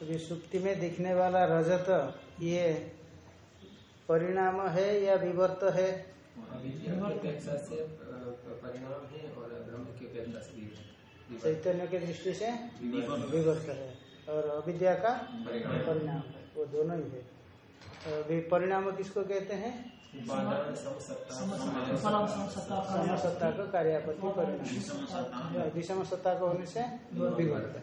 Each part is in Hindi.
अभी सुक्ति में दिखने वाला रजत ये परिणाम है या विवर्त है? परिणाम है और ब्रह्म की अपेक्षा से चैतन्य के दृष्टि से विवर्त। है और अविद्या का परिणाम। है। वो दोनों ही है। अभी परिणाम किसको कहते हैं? समसत्ता। का कार्यापति परिणाम। विषम सत्ता को होने से विवर्त। है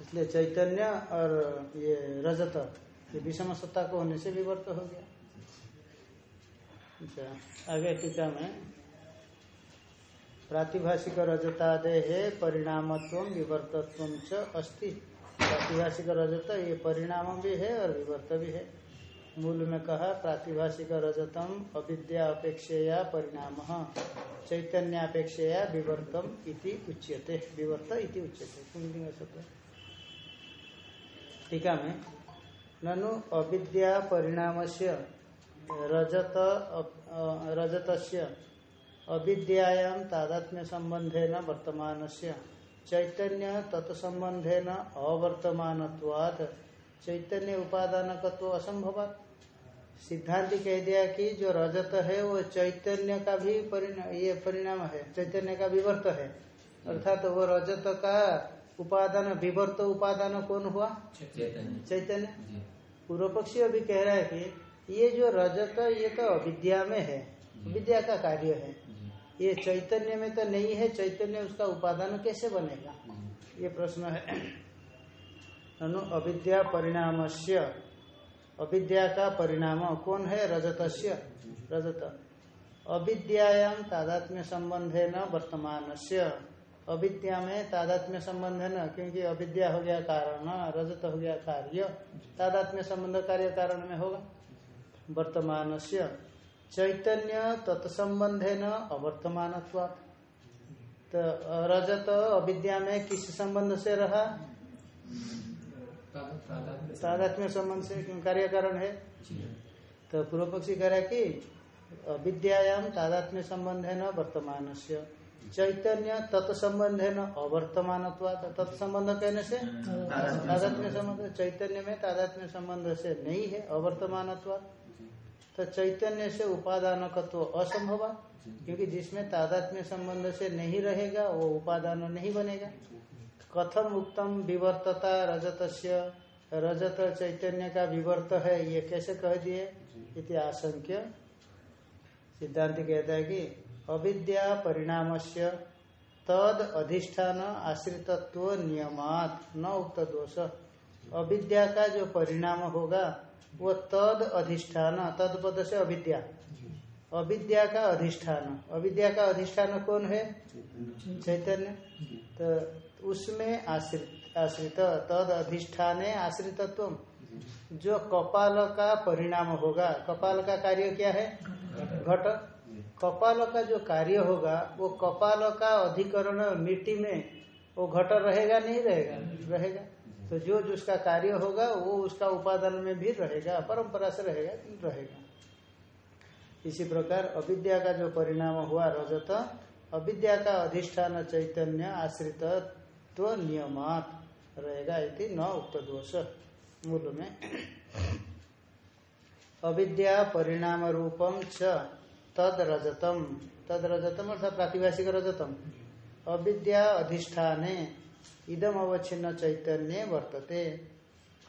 इसलिए चैतन्य और ये रजत ये विषम सत्ता को होने से विवर्त हो गया। अच्छा आगे टीका में, प्रातिभाषिक रजतादे है परिणामत्व विवर्तत्व च अस्ति। प्रातिभाषिक रजत, ये परिणाम भी है और विवर्त भी है। मूल में कहा, प्रातिभाषिक रजतम अविद्या अपेक्षया परिणाम, चैतन्यापेक्षया विवर्तम इति उच्यते। विवर्त इति उच्यते टीका में ननु अविद्या परिणाम से रजत, रजतस्य अविद्यायां तादात्म्य संबंधेन वर्तमान से चैतन्य तत्संबंधेन अवर्तमानत्वात्, चैतन्य उपादानकत्व असंभवात। सिद्धांति कह दिया कि जो रजत है, वो चैतन्य का भी परिणाम ये परिणाम है, चैतन्य का विवर्त है। अर्थात तो वो रजत का उपादान विवर्त उपादान कौन हुआ? चैतन्य। चैतन्य। पूर्व पक्षी अभी कह रहा है कि ये जो रजत ये तो अविद्या में है। विद्या का कार्य है। ये चैतन्य में तो नहीं है चैतन्य उसका उपादान कैसे बनेगा? ये प्रश्न है। अनु अविद्या परिणाम अविद्या का परिणाम कौन है? रजतस्य। रजत। अविद्यायाम तादात्म्य संबंधे न वर्तमान अविद्या में तादात्म्य संबंध है न, क्योंकि अविद्या हो गया कारण रजत हो गया कार्य। तादात्म्य संबंध कार्य कारण में होगा। वर्तमान से चैतन्य तत्संबंधे न अवर्तमान तो रजत अविद्या में किस संबंध से रहा? तादात्म्य संबंध से, क्यों कार्य कारण है? तो पूर्व पक्षी कह रहा है कि अविद्यायाम तादात्म्य संबंध है न वर्तमान चैतन्य तत्संबंध है न अवर्तमान तत्संबंध कहने से? तादात्म्य संबंध। चैतन्य में तादात्म्य संबंध से नहीं है अवर्तमान तो चैतन्य से उपादान उपादानकत्व असंभव क्योंकि जिसमें तादात्म्य संबंध से नहीं रहेगा वो उपादान नहीं बनेगा। कथम उत्तम विवर्तता रजत रजत चैतन्य का विवर्त है ये कैसे कह दिए? इति आशंक्य सिद्धांत कहता है कि अविद्या परिणाम से तद अधिष्ठान आश्रितत्व नियमात। न उक्त दोष। अविद्या का जो परिणाम होगा वो तद अधिष्ठान तद पद से अविद्या। अविद्या का अधिष्ठान। अविद्या का अधिष्ठान कौन है? चैतन्य। तो उसमें आश्रित आश्रित तद अधिष्ठान आश्रितत्व। जो। कपाल का परिणाम होगा कपाल का कार्य क्या है? घट। कपाल का जो कार्य होगा, वो कपाल का अधिकरण मिट्टी में, वो घट रहेगा, नहीं रहेगा? रहेगा। तो जो जिसका कार्य होगा, वो उसका उपादान में भी रहेगा परंपरा से रहेगा रहेगा। इसी प्रकार अविद्या का जो परिणाम हुआ रजत, अविद्या का अधिष्ठान चैतन्य आश्रित तो नियमात रहेगा इति न उक्त दोष। मूल में अविद्या परिणाम रूपम च तद रजतम तद रजतम अर्थात प्रातिभाषिक रजतम। अविद्या अधिष्ठाने, इदम अवच्छिन्न चैतन्य वर्तते।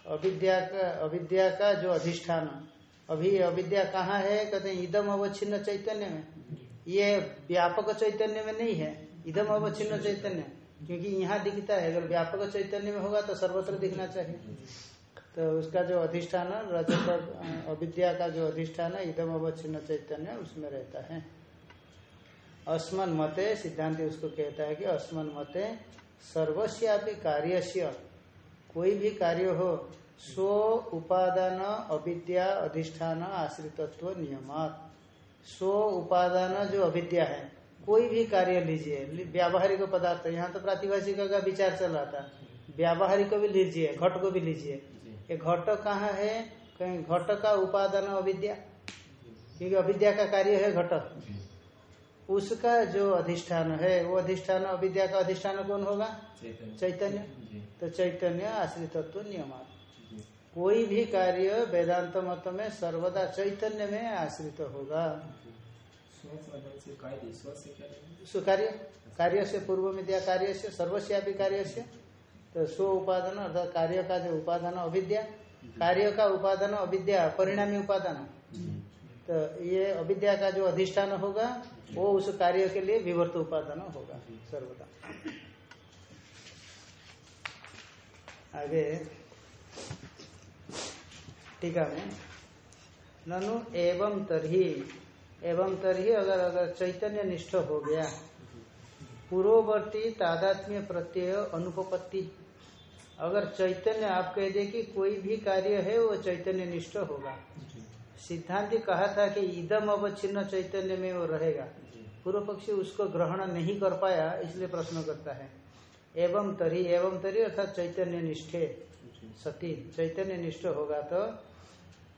अविद्या का अविद्या का जो अधिष्ठान, अभी अविद्या कहाँ है? कहते हैं, इदम अवच्छिन्न चैतन्य में। ये व्यापक चैतन्य में नहीं है। इदम अवच्छिन्न चैतन्य। क्योंकि यहाँ दिखता है, अगर व्यापक चैतन्य में होगा तो सर्वत्र दिखना चाहिए। तो उसका जो अधिष्ठान रजत अविद्या का जो अधिष्ठान है, इदम अवच्छिन्न चैतन्य, उसमें रहता है। अस्मन मते, सिद्धांत उसको कहता है कि अस्मन मते, सर्वस्यापि कार्यस्य, कोई भी कार्य हो, स्व उपादान, अविद्या, अधिष्ठान, आश्रितत्व, नियमात। स्व उपादान जो अविद्या है, कोई भी कार्य लीजिए व्यावहारिक पदार्थ, यहाँ तो प्रातिभाषिक का विचार चल रहा था। व्यावहारिक को भी लीजिए, घट को भी लीजिए। ये घट कहाँ है? कहीं घट का उपादान अविद्या। क्योंकि अविद्या का कार्य है घट। उसका जो अधिष्ठान है वो अधिष्ठान अविद्या का अधिष्ठान कौन होगा? चैतन्य। तो चैतन्य आश्रितत्व नियमात। जी। कोई भी कार्य वेदांत मत में सर्वदा चैतन्य में आश्रित होगा? सुकार्य कार्य से पूर्व विद्या कार्य से सर्वस्यापी कार्य से। तो स्व उपादान अर्थात कार्य का जो उपादान अविद्या, कार्य का उपादान अविद्या, परिणामी उपादान। तो ये अविद्या का जो अधिष्ठान होगा, वो उस कार्य के लिए विवर्त उपादान होगा, सर्वदा। आगे, टीका में, ननु एवं तरही एवं तरही अगर अगर चैतन्य निष्ठ हो गया, पूर्ववर्ती तादात्म्य प्रत्यय अनुपपत्ति अगर चैतन्य आप कह दे कि कोई भी कार्य है वो चैतन्य निष्ठ होगा सिद्धांत कहा था कि इदम अवच्छिन्न चैतन्य में वो रहेगा। पूर्व पक्षी उसको ग्रहण नहीं कर पाया इसलिए प्रश्न करता है। एवं तरी एवं तरी अर्थात चैतन्य निष्ठे सती चैतन्य निष्ठ होगा तो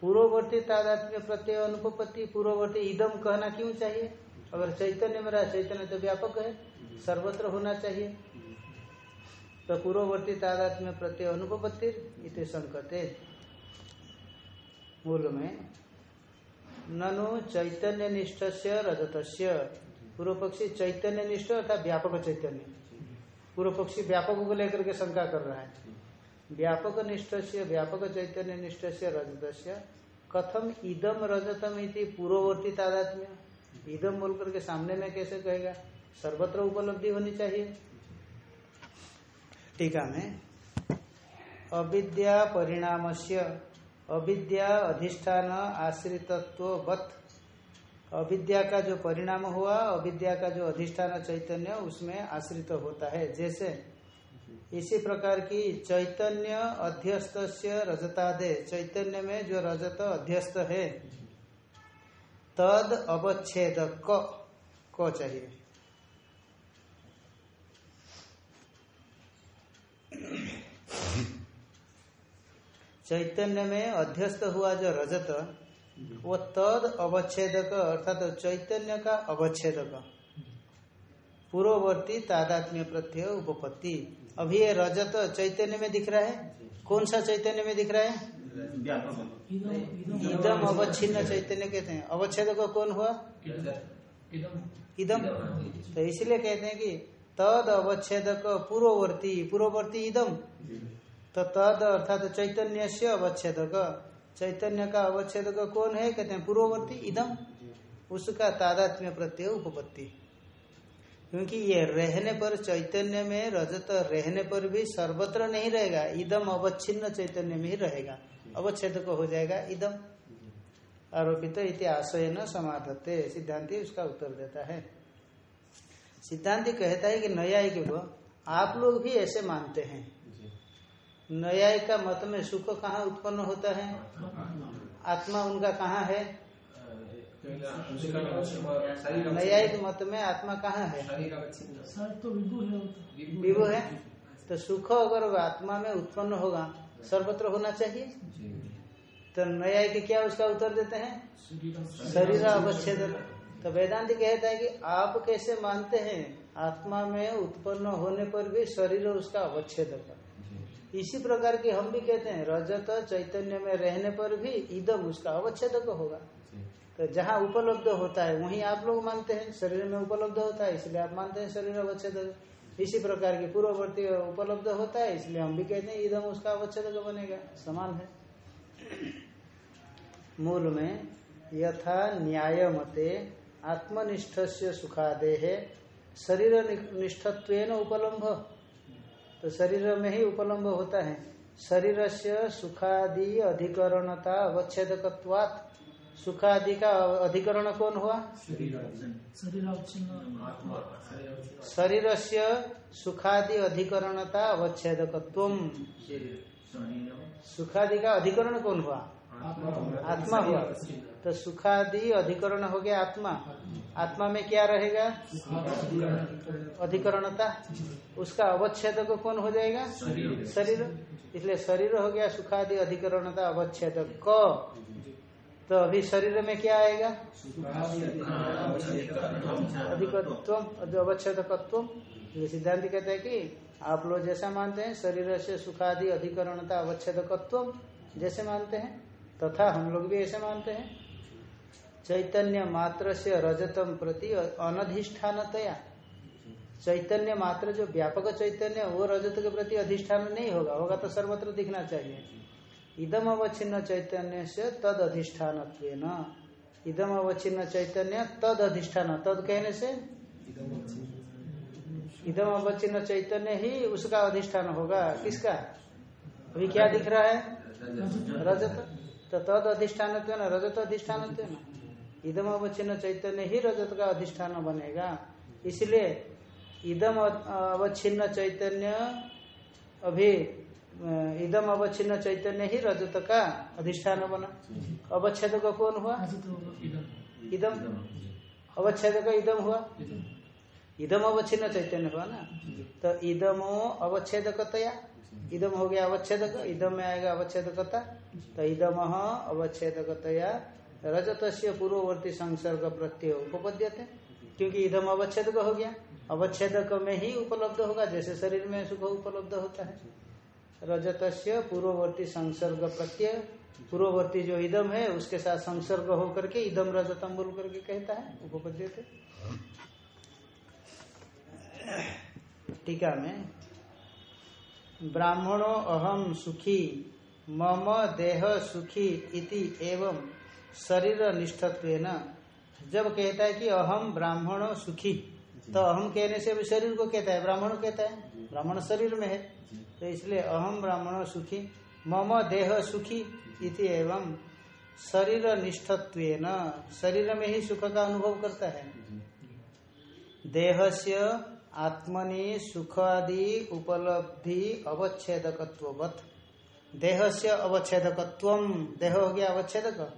पूर्ववर्ती तादात्म्य प्रत्यय अनुपपत्ति पूर्ववर्ती इदम कहना क्यों चाहिए? अगर चैतन्य मेरा चैतन्य तो व्यापक है। सर्वत्र होना चाहिए। तो पूर्ववर्ती तादात्म्य प्रत्यय अनुपपत्ति इति संकते। मूल में, ननु चैतन्य निष्ठ से रजत पूर्व पक्षी चैतन्य निष्ठ अर्थात व्यापक चैतन्य। पूर्व पक्षी व्यापक को लेकर के शंका कर रहा है। व्यापक निष्ठ से व्यापक चैतन्य निष्ठ से रजत कथम इदम रजतम इति पूर्ववर्ती तादात्म्य इदम बोल करके सामने में कैसे कहेगा? सर्वत्र उपलब्धि होनी चाहिए। टीका में, अविद्या परिणाम से अविद्या अधिष्ठान आश्रितत्ववत। अविद्या का जो परिणाम हुआ, अविद्या का जो अधिष्ठान चैतन्य, उसमें आश्रित होता है। जैसे, इसी प्रकार की चैतन्य अध्यस्त रजतादे, चैतन्य में जो रजत अध्यस्त है, तद अवच्छेद क क चाहिए। चैतन्य में अध्यस्त हुआ जो रजत वो तद अवच्छेदक अर्थात तो चैतन्य का अवच्छेदक। पूर्ववर्ती तादात्म्य प्रत्यय उपपत्ति। अभी ये रजत चैतन्य में दिख रहा है? कौन सा चैतन्य में दिख रहा है? इदम अवच्छिन्न चैतन्य कहते हैं। अवच्छेदक कौन हुआ? इदम। तो इसलिए कहते हैं कि तद अवच्छेदक पूर्ववर्ती पूर्ववर्ती इदम तो तद अर्थात चैतन्य से अवच्छेदक। चैतन्य का अवच्छेदक कौन है? कहते हैं पूर्ववर्ती इदम उसका तादात्म्य प्रत्यय उपपत्ति। क्योंकि ये रहने पर चैतन्य में, रजत रहने पर भी सर्वत्र नहीं रहेगा। इदम अवच्छिन्न चैतन्य में ही रहेगा। अवच्छेदक हो जाएगा इदम आरोपित इति आशय न समाधत्ते। सिद्धांति उसका उत्तर देता है। सिद्धांति कहता है कि न्यायिक लोग आप लोग भी ऐसे मानते हैं। न्यायिक का मत में सुख कहाँ उत्पन्न होता है? आत्मा उनका कहाँ है? न्यायिक मत में आत्मा कहाँ है? तो है तो। विभु है? तो सुख अगर आत्मा में उत्पन्न होगा सर्वत्र होना चाहिए? तो न्यायिक क्या उसका उत्तर देते हैं? शरीर। अवच्छेद। तो वेदांत कहता है कि आप कैसे मानते हैं? आत्मा में उत्पन्न होने पर भी शरीर उसका अवच्छेद इसी प्रकार की हम भी कहते हैं रजत चैतन्य में रहने पर भी इदम उसका अवच्छेदक होगा। तो जहाँ उपलब्ध होता है वहीं आप लोग मानते हैं शरीर में उपलब्ध होता है इसलिए आप मानते हैं शरीर अवच्छेदक। इसी प्रकार की पूर्ववर्ती उपलब्ध होता है इसलिए हम भी कहते हैं इदम उसका अवच्छेदक बनेगा। समान है। मूल में यथा न्याय मते आत्मनिष्ठ से सुखादेह शरीर निष्ठत्व उपलम्भ। तो शरीर में ही उपलम्ब होता है। शरीर से सुखादि अधिकरणता अवच्छेदकत्वात्। सुखादि का अधिकरण कौन हुआ? शरीर शरीर से सुखादि अधिकरणता अवच्छेदकत्व सुखादि का अधिकरण कौन हुआ? आत्मा हुआ। तो सुखादि अधिकरण हो गया आत्मा। आत्मा में क्या रहेगा? अधिकरणता। उसका अवच्छेद को कौन हो जाएगा? शरीर। इसलिए शरीर हो गया सुखादि अधिकरणता अवच्छेद क। तो अभी शरीर में क्या आएगा? अधिकत्व अवच्छेदकत्व ये सिद्धांत कहते हैं कि आप लोग जैसा मानते हैं शरीर से सुखादि अधिकरणता अवच्छेदकत्व जैसे मानते हैं। तथा हम लोग भी ऐसे मानते हैं। चैतन्य मात्र से रजतम प्रति अनधिष्ठानतया। चैतन्य मात्र जो व्यापक चैतन्य, वो रजत के प्रति अधिष्ठान नहीं होगा। होगा तो सर्वत्र दिखना चाहिए। इदम अवच्छिन्न चैतन्य से तद अधिष्ठान इदम अवच्छिन्न चैतन्य तद अधिष्ठान तद कहने से? इदम अवच्छिन्न चैतन्य ही उसका अधिष्ठान होगा। किसका? अभी क्या दिख रहा है? रजत। तो तद अधिष्ठान न रजत अधिष्ठान न इदम अवच्छिन्न चैतन्य ही रजत का अधिष्ठान बनेगा इसलिए इदम अवच्छिन्न चैतन्य अभी इदम अवच्छिन्न चैतन्य ही रजत का अधिष्ठान बना अवच्छेद का कौन हुआ इदम अवच्छेद का इदम हुआ इदम अवच्छिन्न चैतन्य हुआ ना तो इदमो अवच्छेदकतया इदम हो गया अवच्छेदक, इदम में आएगा अवच्छेदकता। तो इदम अवच्छेदकतया रजत पूर्ववर्ती संसर्ग प्रत्यय उपपद्य थे क्योंकि इदम अवच्छेद हो गया। अवच्छेदक में ही उपलब्ध होगा, जैसे शरीर में सुख उपलब्ध होता है। रजत पूर्ववर्ती संसर्ग प्रत्यय, पूर्ववर्ती जो इदम है, उसके साथ संसर्ग होकर के इदम रजतम बोल करके कहता है उपपद्य थे टीका में ब्राह्मणो अहम सुखी मम देह सुखी इति एवं शरीर निष्ठत्व जब कहता है कि अहम ब्राह्मण सुखी तो अहम कहने से भी शरीर को कहता है ब्राह्मण कहता है? ब्राह्मण शरीर में है। तो इसलिए अहम ब्राह्मण सुखी मम देह सुखी इति एवं शरीर निष्ठत्व शरीर में ही सुख का अनुभव करता है। देह से आत्मनि, सुखादि, उपलब्धि अवच्छेदकत्वत देह से अवच्छेदकत्व। देह हो गया अवच्छेदक?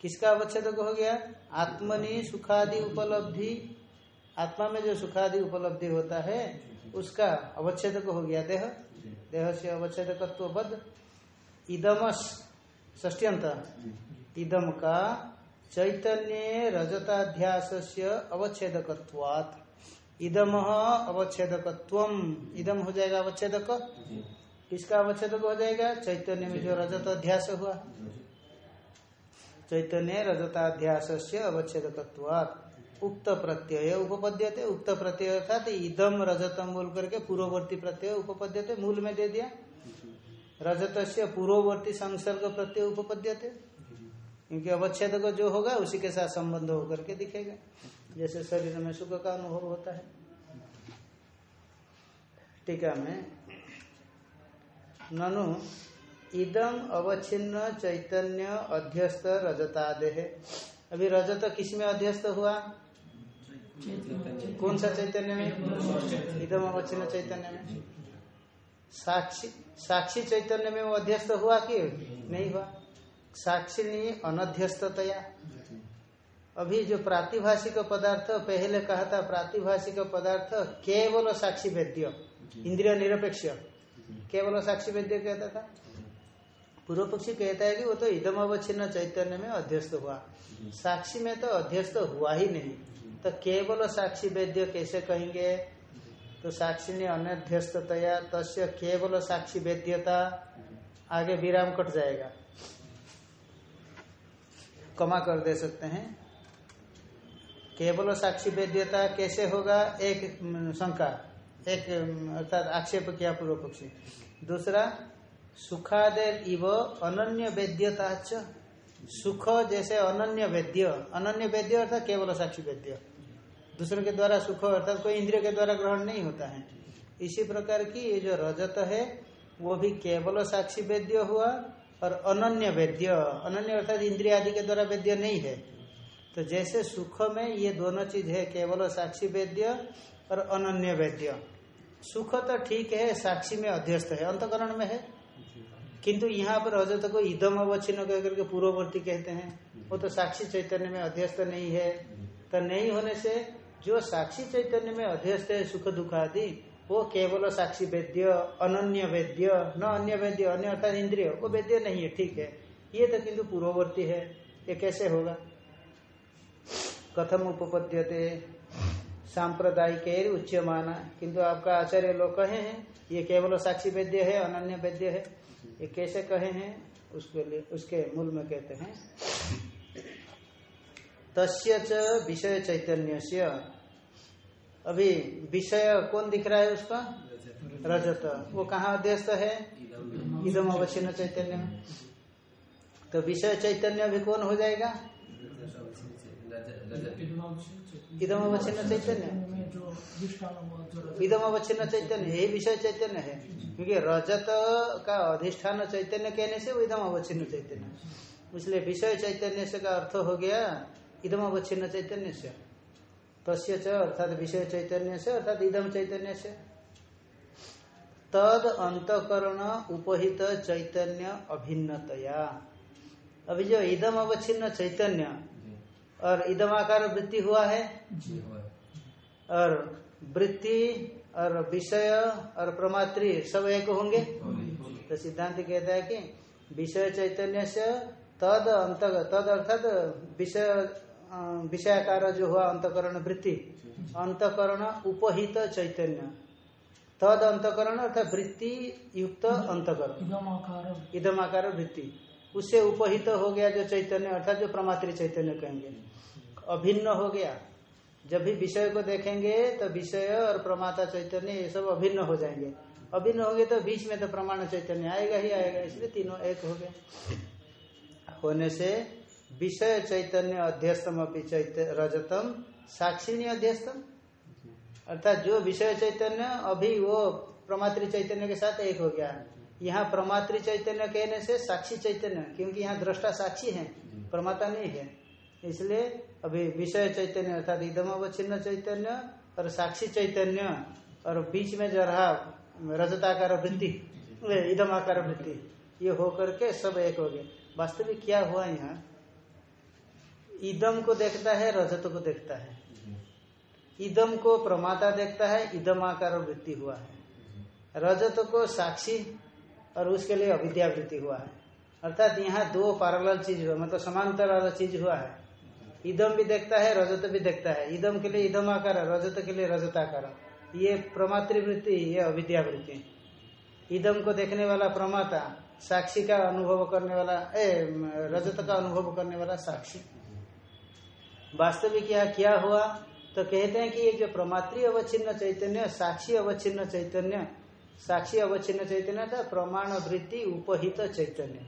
किसका अवच्छेदक हो गया? आत्मनि, सुखादि, उपलब्धि। आत्मा में जो सुखादि, उपलब्धि होता है, उसका अवच्छेदक हो गया देह। देह से अवच्छेदकत्व बद इदमस ष्टियंत इदम का चैतन्य रजताध्यास से अवच्छेदकत्वात्। इदम अवच्छेदकत्व इदम हो जाएगा अवच्छेदक। किसका अवच्छेदक हो जाएगा? चैतन्य में जो रजत अध्यास हुआ। चैतन्य रजताध्यास से अवच्छेदकत्वात्। उक्त प्रत्यय उपपद्यते। उक्त प्रत्यय अर्थात इदम रजतम बोल करके पूर्ववर्ती प्रत्यय उपपद्यते। मूल में दे दिया। रजत से पूर्ववर्ती संसर्ग प्रत्यय उपपद्यते। क्योंकि अवच्छेद जो होगा उसी के साथ संबंध होकर के दिखेगा। जैसे शरीर में सुख का अनुभव होता है। टीका में, ननु, इदम अवच्छिन्न चैतन्य अध्यस्त रजतादे अभी रजत किसमें अध्यस्त हुआ? कौन सा चैतन्य में? इदम अवच्छिन्न चैतन्य में। साक्षी साक्षी चैतन्य में वो अध्यस्त हुआ कि नहीं हुआ? साक्षी नहीं अनध्यस्तया अभी जो प्रातिभाषिक पदार्थ पहले कहा था प्रातिभाषिक पदार्थ केवल साक्षी वेद्य इंद्रिय निरपेक्ष। केवल साक्षी वेद्य कहता था? पूर्व पक्षी कहता है कि वो तो इदम अवच्छिन्न चैतन्य में अध्यस्त हुआ। साक्षी में तो अध्यस्त हुआ ही नहीं। तो केवल साक्षी वेद्य कैसे कहेंगे? तो साक्षी ने अनध्यस्तया तस् केवल साक्षी वेद्यता आगे विराम कट जाएगा। कमा कर दे सकते हैं। केवल साक्षी वेद्यता कैसे होगा? एक शंका। एक अर्थात आक्षेप किया पूर्व पक्षी। दूसरा, सुखादेर इव अनन्य वेद्यता सुख जैसे अनन्य वेद्य। अनन्य वेद्य अर्थात केवल साक्षी वेद्य। दूसरों के द्वारा सुख अर्थात कोई इंद्रिय के द्वारा ग्रहण नहीं होता है। इसी प्रकार की ये जो रजत है, वो भी केवल साक्षी वेद्य हुआ और अनन्य वेद्य। अनन्य अर्थात इंद्रिय आदि के द्वारा वेद्य नहीं है। तो जैसे सुख में ये दोनों चीज़ है, केवल साक्षी वेद्य और अनन्य वेद्य। सुख तो ठीक है, साक्षी में अध्यस्त है, अंतकरण में है। किंतु यहाँ पर रजत को इदम अवच्छिन्न कह करके पूर्ववर्ती कहते हैं। वो तो साक्षी चैतन्य में अध्यस्त नहीं है। तो नहीं होने से जो साक्षी चैतन्य में अध्यस्त है, सुख दुख आदि वो केवल साक्षी वेद्य, अनन्य वेद्य, न अन्य वेद्य अन्य अर्थात इंद्रिय, वो वेद्य नहीं है, ठीक है। ये तो किंतु पूर्ववर्ती है। ये कैसे होगा? कथम उपपद्यते। सांप्रदायिक उच्च माना किंतु आपका आचार्य लोग कहे हैं, ये केवल साक्षी वेद्य है, अनन्य वेद्य है। ये कैसे कहे हैं? उसके लिए, उसके मूल में कहते हैं। तस्य च विषय चैतन्य अभी विषय कौन दिख रहा है उसका? रजत। वो कहाँ अध्यस्त है? इदम अवच्छिन्न चैतन्य। तो विषय चैतन्य अभी कौन हो जाएगा? इदम अवच्छिन्न चैतन्य। इदम चैतन्य यही विषय चैतन्य है। क्योंकि रजत का अधिष्ठान चैतन्य कहने से वो इदम अवच्छिन्न चैतन्य। इसलिए विषय चैतन्य से का अर्थ हो गया इदम अवच्छिन्न चैतन्य से। तस्य च अर्थात विषय चैतन्य से, अर्थात इदम चैतन्य से। तद अंतकरण उपहित चैतन्य अभिन्नतया। अभी जो इदम अवच्छिन्न चैतन्य और इदमाकार वृत्ति हुआ है। जी हुआ और वृत्ति और विषय और प्रमात्री सब एक होंगे। तो सिद्धांत कहता है कि विषय चैतन्य से तद अंत तद अर्थात विषय विषयाकार जो हुआ अंतकरण वृत्ति। अंतकरण उपहित चैतन्य। तद अंतकरण अर्थात वृत्ति युक्त अंतकरण। इदम आकार इदमाकार वृत्ति। उससे उपहित हो गया जो चैतन्य, अर्थात जो प्रमात्री चैतन्य कहेंगे। अभिन्न हो गया। जब भी विषय को देखेंगे तो विषय और प्रमाता चैतन्य, ये सब अभिन्न हो जाएँगे। अभिन्न होंगे तो बीच में तो प्रमाण चैतन्य आएगा ही आएगा, इसलिए तीनों एक हो गए। होने से विषय चैतन्य अध्यस्तम अपनी चैत, रजतम साक्षिणी अध्यस्तम। अर्थात जो विषय चैतन्य, अभी वो प्रमात्री चैतन्य के साथ एक हो गया। यहाँ प्रमात्री चैतन्य कहने से साक्षी चैतन्य क्योंकि यहाँ दृष्टा साक्षी है प्रमाता नहीं है। इसलिए अभी विषय चैतन्य अर्थात इदम अवच्छिन्न चैतन्य और साक्षी चैतन्य और बीच में जो रहा रजताकार वृत्ति इदमाकार वृत्ति ये होकर के सब एक हो गए। वास्तविक क्या हुआ यहाँ? इदम को देखता है रजत को देखता है। इदम को प्रमाता देखता है इदमाकार वृत्ति हुआ है। रजत को साक्षी और उसके लिए अविद्यावृत्ति हुआ है। अर्थात यहाँ दो पैरेलल चीज़ हुआ मतलब समांतर वाला चीज़ हुआ है। इदम भी देखता है, रजत भी देखता है। इदम के लिए इदम आकार, रजत के लिए रजताकार ये प्रमातृवृत्ति, ये अविद्यावृत्ति। इदम को देखने वाला प्रमाता, साक्षी का अनुभव करने वाला, ए रजत का अनुभव करने वाला साक्षी। वास्तविक यहाँ क्या हुआ? तो कहते हैं कि ये जो प्रमात्री अवच्छिन्न चैतन्य, साक्षी अवच्छिन्न चैतन्य साक्षी अवच्छिन्न चैतन्य था, प्रमाण वृत्ति, उपहित चैतन्य।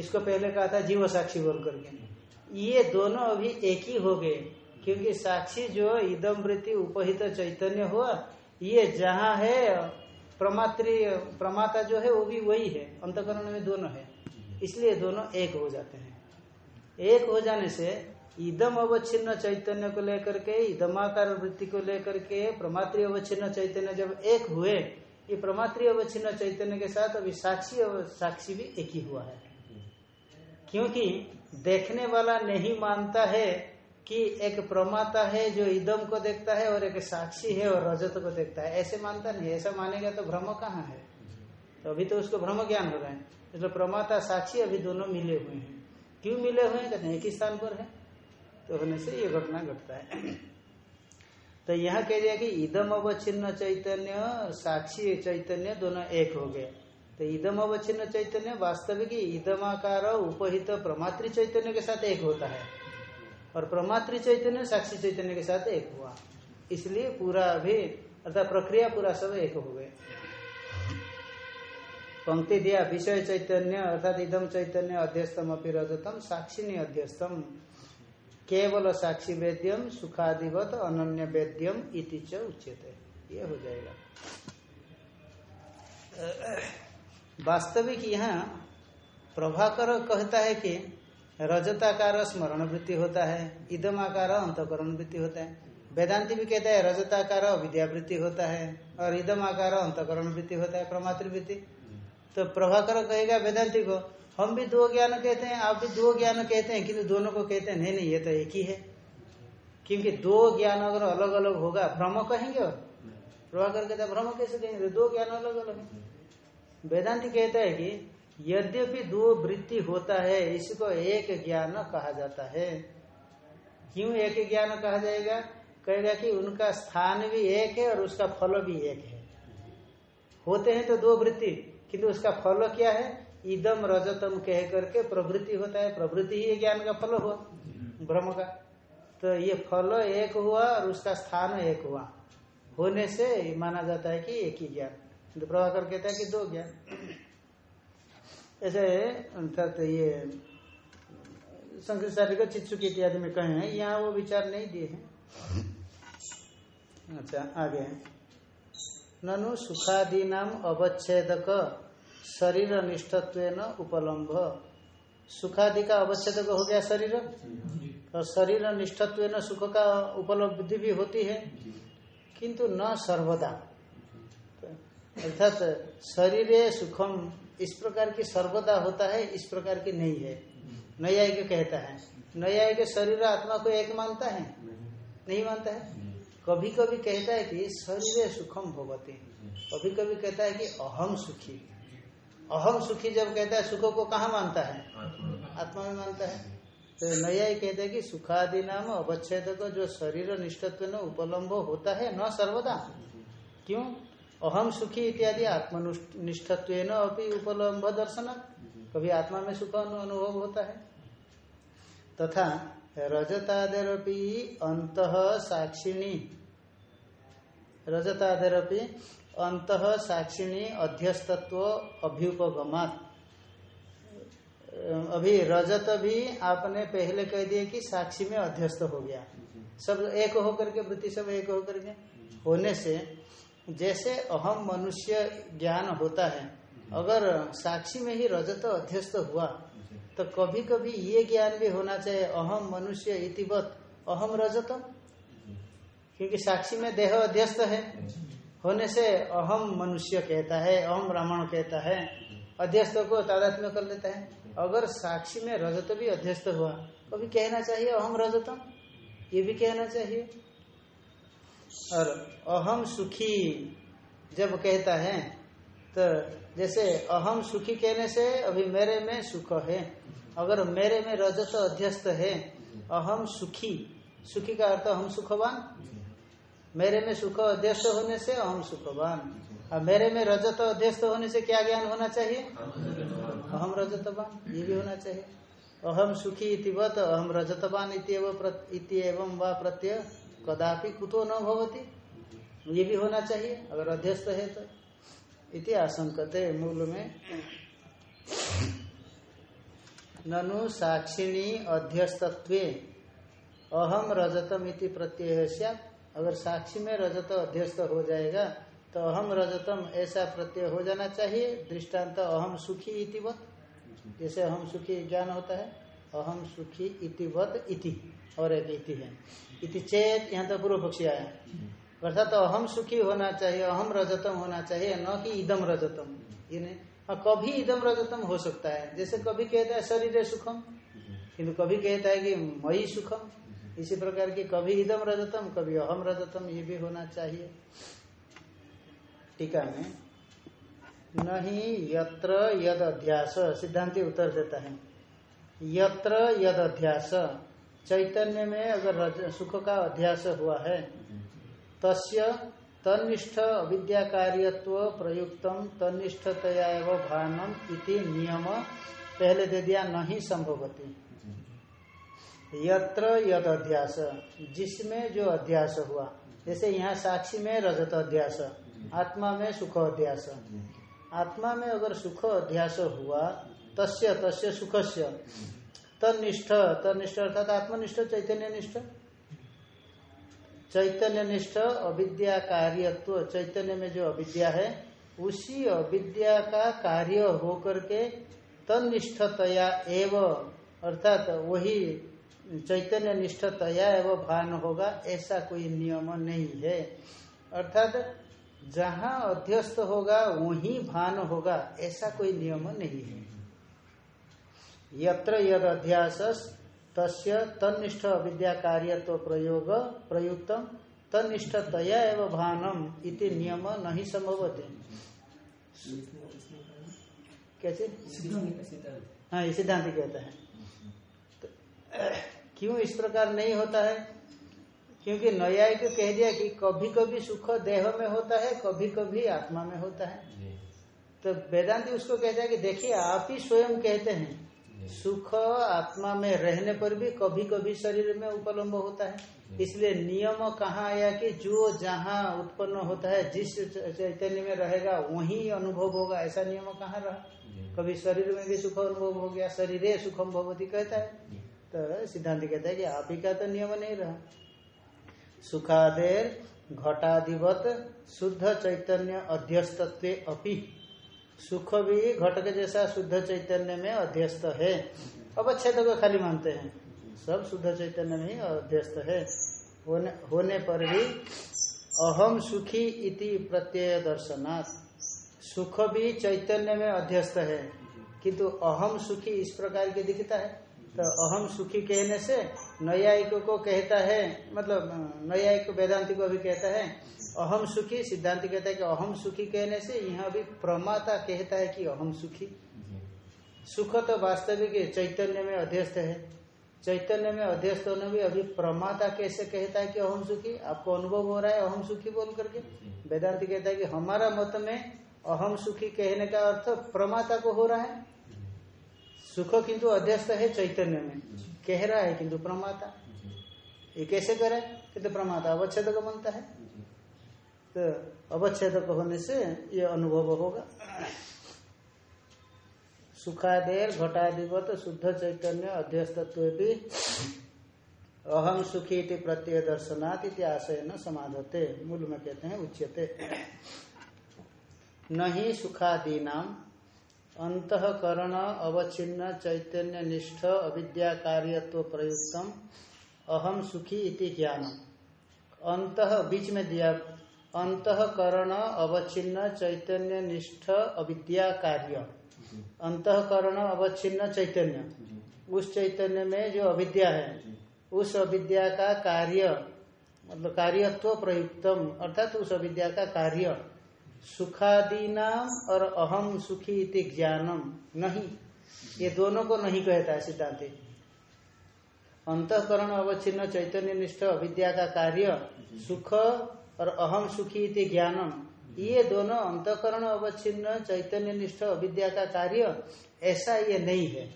इसको पहले कहा था जीव साक्षी बोल करके। ये दोनों अभी एक ही हो गए, क्योंकि साक्षी जो इदम वृत्ति, उपहित चैतन्य हुआ, ये जहाँ है, प्रमात्री, प्रमाता जो है, वो भी वही है। अंतकरण में दोनों है। इसलिए दोनों एक हो जाते हैं। एक हो जाने से इदम अवच्छिन्न चैतन्य को लेकर के, इदमाकार वृत्ति को लेकर के, प्रमात्री अवच्छिन्न चैतन्य जब एक हुए ये प्रमात्री अवच्छिन्न चैतन्य के साथ अभी साक्षी और साक्षी भी एक ही हुआ है। क्योंकि देखने वाला नहीं मानता है कि एक प्रमाता है जो इदम को देखता है और एक साक्षी है और रजत को देखता है। ऐसे मानता नहीं ऐसा मानेगा तो भ्रम कहाँ है? तो अभी तो उसको भ्रम ज्ञान हो रहा है। इसलिए प्रमाता, साक्षी अभी दोनों मिले हुए हैं। क्यों मिले हुए हैं? कहते हैं, एक ही स्थान पर है। तो होने से ये घटना घटता है। तो यहाँ कह दिया कि इदम अवच्छिन्न चैतन्य, साक्षी चैतन्य दोनों एक हो गए। तो इदम अवच्छिन्न चैतन्य वास्तविक इदमाकार उपहित प्रमात्री चैतन्य के साथ एक होता है और प्रमात्री चैतन्य, साक्षी चैतन्य के साथ एक हुआ। इसलिए पूरा अभी अर्थात प्रक्रिया पूरा सब एक हो गए। पंक्ति दिया, विषय चैतन्य, अर्थात इदम चैतन्य, अध्यस्तम अपनी रजतम, साक्षिणी अध्यस्तम। केवल साक्षी वेद्यम, सुखादिवत, अनन्य वेद्यम इति च उच्यते। ये हो जाएगा। वास्तविक यहाँ प्रभाकर कहता है कि रजताकार स्मरण वृत्ति होता है, इदमाकार अंतकरण वृत्ति होता है। वेदांति भी कहता है रजताकार अविद्या वृत्ति होता है और इदमाकार अंतकरण वृत्ति होता है प्रमातृ वृत्ति। तो प्रभाकर कहेगा वेदांति को हम भी दो ज्ञान कहते हैं, आप भी दो ज्ञान कहते हैं, किंतु दोनों को कहते हैं, नहीं नहीं, ये तो एक ही है। क्योंकि दो ज्ञान अगर अलग अलग होगा भ्रम कहेंगे और? प्रभाकर कहता है भ्रम कैसे कहेंगे? दो ज्ञान अलग अलग है। वेदांति कहता है कि यद्यपि दो वृत्ति होता है, इसको एक ज्ञान कहा जाता है। क्यों एक ज्ञान कहा जाएगा? कहेगा कि उनका स्थान भी एक है और उसका फल भी एक है। होते हैं तो दो वृत्ति, किंतु उसका फल क्या है? इदम रजतम कह करके प्रवृत्ति होता है। प्रवृत्ति ही ज्ञान का फल हुआ, ब्रह्म का। तो ये फल एक हुआ और उसका स्थान एक हुआ। होने से माना जाता है कि एक ही ज्ञान। तो प्रभाकर कहता है कि दो ज्ञान। ऐसे अर्थात ये संस्कृत का चित्सुकी इत्यादि में कहे हैं, यहाँ वो विचार नहीं दिए हैं। अच्छा आगे ननु सुखादि नाम अवच्छेदक। शरीर निष्ठत्व उपलम्भ। सुखादि का अवच्छेदक हो गया शरीर। और शरीर निष्ठत्व सुख का उपलब्धि भी होती है। किंतु न सर्वदा। अर्थात शरीर सुखम इस प्रकार की सर्वदा होता है इस प्रकार की नहीं है। न्यायिक कहता है। न्यायिक शरीर आत्मा को एक मानता है? नहीं मानता है? कभी कभी कहता है कि शरीर सुखम भगवती कभी कभी कहता है कि अहम सुखी। अहम सुखी जब कहता है सुख को कहा मानता है? आत्मा में। मानता है। तो नया ही कहते हैं कि सुखादि नाम अवच्छेद को जो शरीर निष्ठत्व में उपलम्ब होता है न सर्वदा। क्यों? अहम सुखी इत्यादि आत्मनिष्ठत्व अभी उपलम्ब दर्शन। कभी आत्मा में सुख अनुभव होता है। तथा रजतादेरपि अंत साक्षिणी। रजतादेरपि अंत साक्षिणी अध्यस्तत्व अभ्युपगमात। अभी रजत भी आपने पहले कह दिया कि साक्षी में अध्यस्त हो गया। सब एक होकर के, वृत्ति सब एक होकर के। होने से जैसे अहम मनुष्य ज्ञान होता है, अगर साक्षी में ही रजत अध्यस्त हुआ तो कभी कभी ये ज्ञान भी होना चाहिए, अहम मनुष्य इतिवत, अहम रजतम। क्योंकि साक्षी में देह अध्यस्त है। होने से अहम मनुष्य कहता है, अहम ब्राह्मण कहता है, अध्यस्त को तादात्म्य कर लेता है। अगर साक्षी में रजत भी अध्यस्त हुआ कभी कहना चाहिए अहम रजतम। ये भी कहना चाहिए। और अहम सुखी जब कहता है तो जैसे अहम सुखी कहने से अभी मेरे में सुख है। अगर मेरे में रजत अध्यस्त है, अहम सुखी सुखी का अर्थ हम सुखवान। मेरे में सुख अध्यस्त होने से अहम सुखवान। और मेरे में रजत अध्यस्त होने से क्या ज्ञान होना चाहिए? अहम रजतवान, ये भी होना चाहिए। अहम सुखी इतिवत अहम रजतवान इतम व प्रत्यय कदापि कुतो न भवती। ये भी होना चाहिए, अगर अध्यस्त है तो। इति आशंकते मूल में। ननु साक्षिणी अध्यस्तत्व अहम रजतम इति प्रत्यय अगर साक्षी में रजत अध्यस्त हो जाएगा तो अहम रजतम ऐसा प्रत्यय हो जाना चाहिए। दृष्टांत अहम सुखी इतिवत। जैसे अहम सुखी ज्ञान होता है, अहम सुखी इतिवत इति, और एक इति है। इति चेत, यहाँ तो पूर्व पक्षी आया। अर्थात तो अहम सुखी होना चाहिए, अहम रजतम होना चाहिए, न कि इदम रजतम। ये नहीं। हाँ कभी इदम रजतम हो सकता है। जैसे कभी कहता है शरीर सुखम, किंतु कभी कहता है कि मई सुखम। इसी प्रकार की कभी इदम रजतम, कभी अहम रजतम, ये भी होना चाहिए। टीका में, नहीं यत्र यद अध्यास, सिद्धांति उत्तर देता है। यत्र यद अध्यास, चैतन्य में अगर सुख का अध्यास हुआ है, तस्य तनिष्ठ अविद्या कार्यत्व प्रयुक्तम तनिष्ठतया एवं भानम इति नियम पहले दे दिया, नहीं संभवती। यत्र यद अध्यास। जिसमें जो अध्यास हुआ। जैसे यहाँ साक्षी में रजत अध्यास, आत्मा में सुख अध्यास। आत्मा में अगर सुख अध्यास हुआ, तस्य तस्य सुखस्य। तनिष्ठ तनिष्ठ अर्थात आत्मनिष्ठ चैतन्य निष्ठ चैतन्य निष्ठ अविद्या कार्यत्व, चैतन्य में जो अविद्या है, उसी अविद्या का कार्य होकर के तनिष्ठतया एव, अर्थात वही चैतन्य निष्ठतया एवं भान होगा ऐसा कोई नियम नहीं है। अर्थात जहाँ अध्यस्त होगा वहीं भान होगा ऐसा कोई नियम नहीं है। यत्र यद अध्यास तस्य तनिष्ठ अविद्या कार्यत्व प्रयोग प्रयुक्तम तनिष्ठतया एवं भानम इति नियम नहीं संभवते। कैसे? हाँ ये सिद्धांत कहता है। तो, क्यों इस प्रकार नहीं होता है? क्योंकि न्यायिक कह दिया कि कभी कभी सुख देह में होता है कभी कभी आत्मा में होता है। तो वेदांति उसको कहता है कि देखिए आप ही स्वयं कहते हैं। सुख आत्मा में रहने पर भी कभी कभी शरीर में उपलम्ब होता है। इसलिए नियम कहाँ आया कि जो जहाँ उत्पन्न होता है जिस चैतन्य में रहेगा वही अनुभव होगा। ऐसा नियम कहाँ रहा? कभी शरीर में भी सुख अनुभव हो गया शरीर सुखम भगवती कहता है। तो सिद्धांत कहता है कि ही का तो नियम नहीं रहा। सुखादेर घटाधिवत शुद्ध चैतन्य अध्यस्तत्व अपि। सुख भी घट के जैसा शुद्ध चैतन्य में अध्यस्त है। अवच्छेद को खाली मानते हैं। सब शुद्ध चैतन्य में ही अध्यस्त है। होने, होने पर भी अहम सुखी इति प्रत्यय दर्शनाथ सुख भी चैतन्य में अध्यस्त है। किंतु अहम सुखी इस प्रकार के दिखता है। तो अहम सुखी कहने से न्यायिक को कहता है मतलब नयायिक वेदांति को भी कहता है अहम सुखी सिद्धांत कहता है कि अहम सुखी कहने से यहाँ भी प्रमाता कहता है कि अहम सुखी। सुख तो वास्तविक चैतन्य में अध्यस्त है। चैतन्य में अध्यस्त होने भी अभी प्रमाता कैसे कहता है कि अहम सुखी? आपको अनुभव हो रहा है अहम सुखी बोल करके? वेदांति कहता है कि हमारा मत में अहम सुखी कहने का अर्थ प्रमाता को हो रहा है। सुख किंतु अध्यस्त है चैतन्य में। कह रहा है किंतु प्रमाता ये कैसे करे किंतु प्रमाता अवच्छेद बनता है। तो अवच्छेद होने से ये अनुभव होगा। सुखादेर घटाधिपत शुद्ध चैतन्य अध्यस्तत्व भी अहम सुखी इति प्रत्यय दर्शनात् इति आशय न समाधते। मूल में कहते हैं उच्यते। नहीं सुखादीना अंतकरण अवच्छिन्न चैतन्य निष्ठ अविद्या कार्यत्व प्रयुक्तम अहम सुखी इति ज्ञान अंत बीच में दिया, अंतकरण अवच्छिन्न चैतन्य निष्ठ अविद्या कार्य अंतकरण अवच्छिन्न चैतन्य। उस चैतन्य में जो अविद्या है, उस अविद्या का कार्य मतलब कार्यत्व प्रयुक्तम, अर्थात उस अविद्या का कार्य। सुखादि नाम और अहम सुखी इति ज्ञानम। नहीं। ये दोनों को नहीं कहता है सिद्धांति। अंतकरण अवच्छिन्न चैतन्य निष्ठ अविद्या का कार्य, सुख और अहम सुखी इति ज्ञानम। ये दोनों अंतकरण अवच्छिन्न चैतन्य निष्ठ अविद्या का कार्य, ऐसा ये नहीं है।